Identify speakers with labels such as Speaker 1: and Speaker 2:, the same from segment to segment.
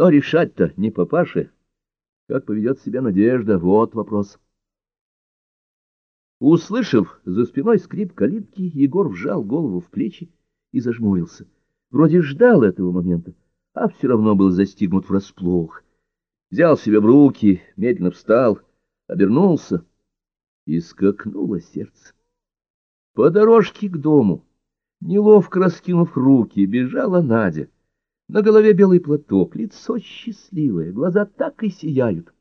Speaker 1: Но решать-то не папаше. Как поведет себя Надежда, вот вопрос. Услышав за спиной скрип калитки, Егор вжал голову в плечи и зажмурился. Вроде ждал этого момента, а все равно был застигнут врасплох. Взял себя в руки, медленно встал, обернулся, и скакнуло сердце. По дорожке к дому, неловко раскинув руки, бежала Надя. На голове белый платок, лицо счастливое, глаза так и сияют.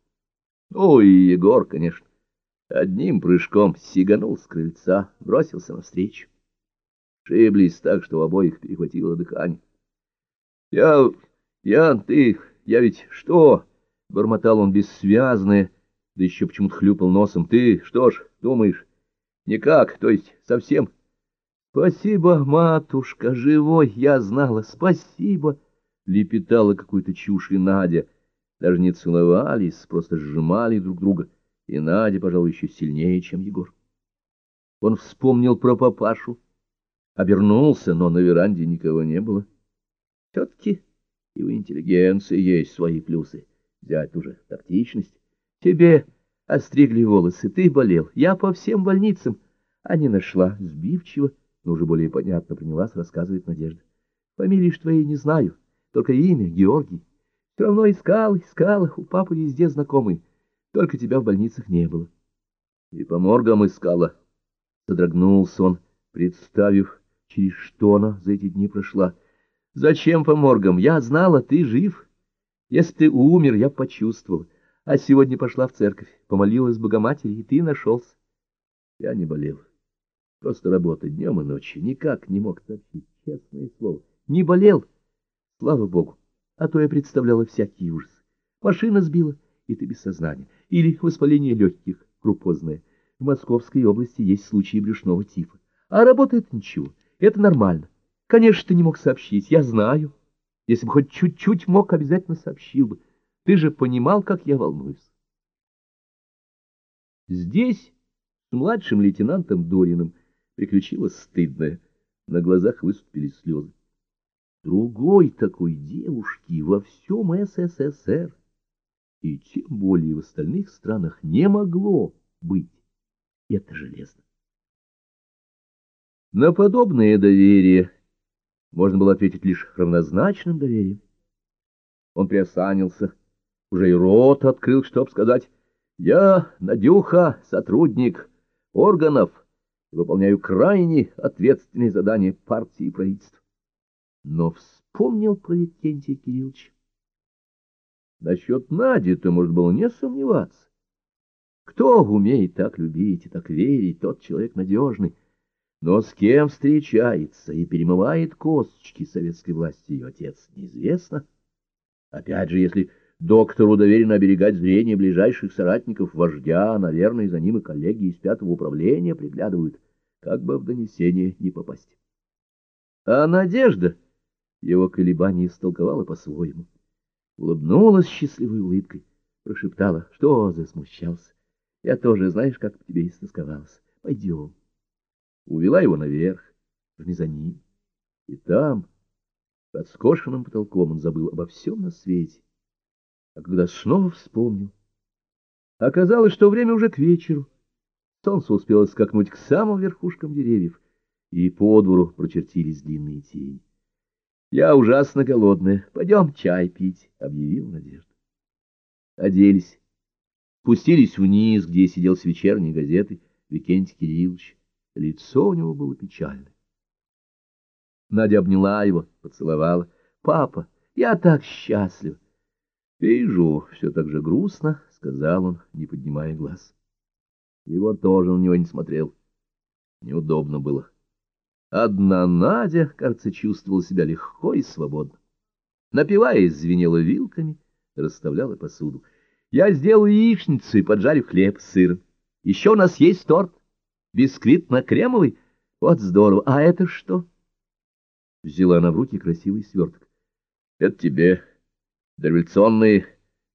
Speaker 1: Ой, Егор, конечно. Одним прыжком сиганул с крыльца, бросился навстречу. Шиблись так, что у обоих перехватило дыхание. — Я... я... ты... я ведь что? — бормотал он бессвязное, да еще почему-то хлюпал носом. — Ты что ж, думаешь? — Никак, то есть совсем... — Спасибо, матушка, живой, я знала, спасибо! — лепетала какую-то чушь и Надя. Даже не целовались, просто сжимали друг друга — и Надя, пожалуй, еще сильнее, чем Егор. Он вспомнил про папашу, обернулся, но на веранде никого не было. Все-таки и у интеллигенции есть свои плюсы. Взять уже тактичность. Тебе остригли волосы, ты болел, я по всем больницам. А не нашла, сбивчиво, но уже более понятно принялась рассказывать Надежда. Фамилии ж твоей не знаю, только имя Георгий. Все равно искал, искал, у папы везде знакомый. Только тебя в больницах не было. И по моргам искала. Содрогнулся он, представив, через что она за эти дни прошла. Зачем по моргам? Я знала, ты жив. Если ты умер, я почувствовала. А сегодня пошла в церковь, помолилась Богоматери, и ты нашелся. Я не болел. Просто работа днем и ночью. Никак не мог сообщить, честное слово. Не болел. Слава Богу. А то я представляла всякие ужасы. Машина сбила и ты без сознания. Или воспаление легких, крупозное. В Московской области есть случаи брюшного тифа. А работает ничего, это нормально. Конечно, ты не мог сообщить, я знаю. Если бы хоть чуть-чуть мог, обязательно сообщил бы. Ты же понимал, как я волнуюсь. Здесь с младшим лейтенантом Дориным приключилось стыдное. На глазах выступили слезы. Другой такой девушки во всем СССР и тем более в остальных странах не могло быть. Это железно. На подобное доверие можно было ответить лишь равнозначным доверием. Он приосанился, уже и рот открыл, чтоб сказать «Я, Надюха, сотрудник органов, выполняю крайне ответственные задания партии и правительства». Но вспомнил про Викентия Кирилловича. Насчет Нади-то можно было не сомневаться. Кто умеет так любить и так верить, тот человек надежный. Но с кем встречается и перемывает косточки советской власти ее отец, неизвестно. Опять же, если доктору доверено оберегать зрение ближайших соратников вождя, наверное, за ним и коллеги из пятого управления приглядывают, как бы в донесение не попасть. А Надежда его колебания истолковала по-своему улыбнулась счастливой улыбкой, прошептала, что засмущался. Я тоже, знаешь, как по тебе истосковалась. Пойдем. Увела его наверх, в мезонин. И там, под скошенным потолком, он забыл обо всем на свете. А когда снова вспомнил, оказалось, что время уже к вечеру. Солнце успело скакнуть к самым верхушкам деревьев, и по двору прочертились длинные тени. Я ужасно голодная. Пойдем чай пить, — объявил Надежда. Оделись. Спустились вниз, где сидел с вечерней газеты Викентий Кириллович. Лицо у него было печальное. Надя обняла его, поцеловала. — Папа, я так счастлив. — Вижу, все так же грустно, — сказал он, не поднимая глаз. Его тоже на него не смотрел. Неудобно было. — Одна Надя, кажется, чувствовала себя легко и свободно. Напиваясь, звенела вилками, расставляла посуду. Я сделал яичницу и поджарю хлеб с сыром. Еще у нас есть торт. Бисквитно-кремовый. Вот здорово. А это что? Взяла она в руки красивый сверток. Это тебе. Дореволюционный,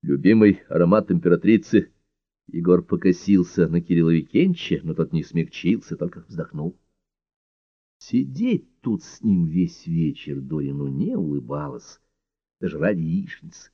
Speaker 1: любимый аромат императрицы. Егор покосился на Кирилла Викентьевича, но тот не смягчился, только вздохнул. Сидеть тут с ним весь вечер Дорину не улыбалась, даже ради яичницы.